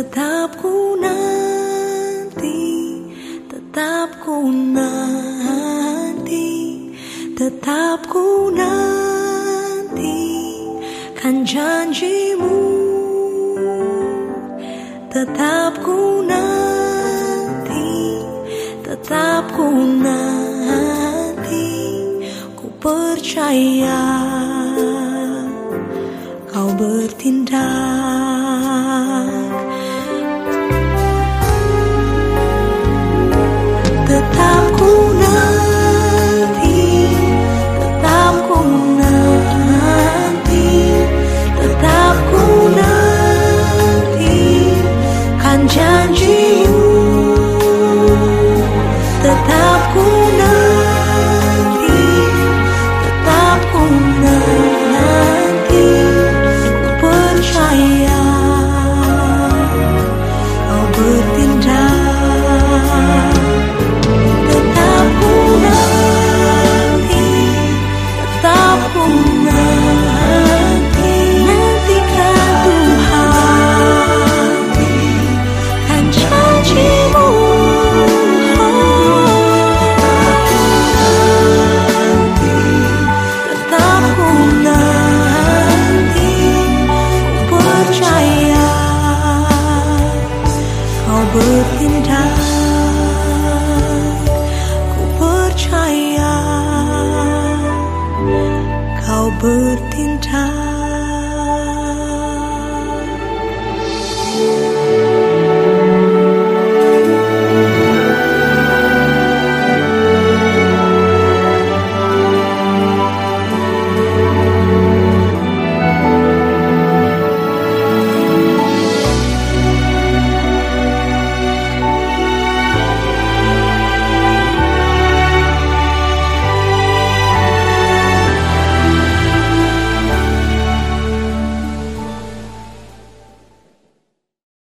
Tetap ku nanti Tetap ku nanti Tetap ku nanti. Kan janjimu Tetap ku nanti Tetap ku nanti. Ku percaya Tetap percaya Kau bertindak. Ku percaya Kau bertindak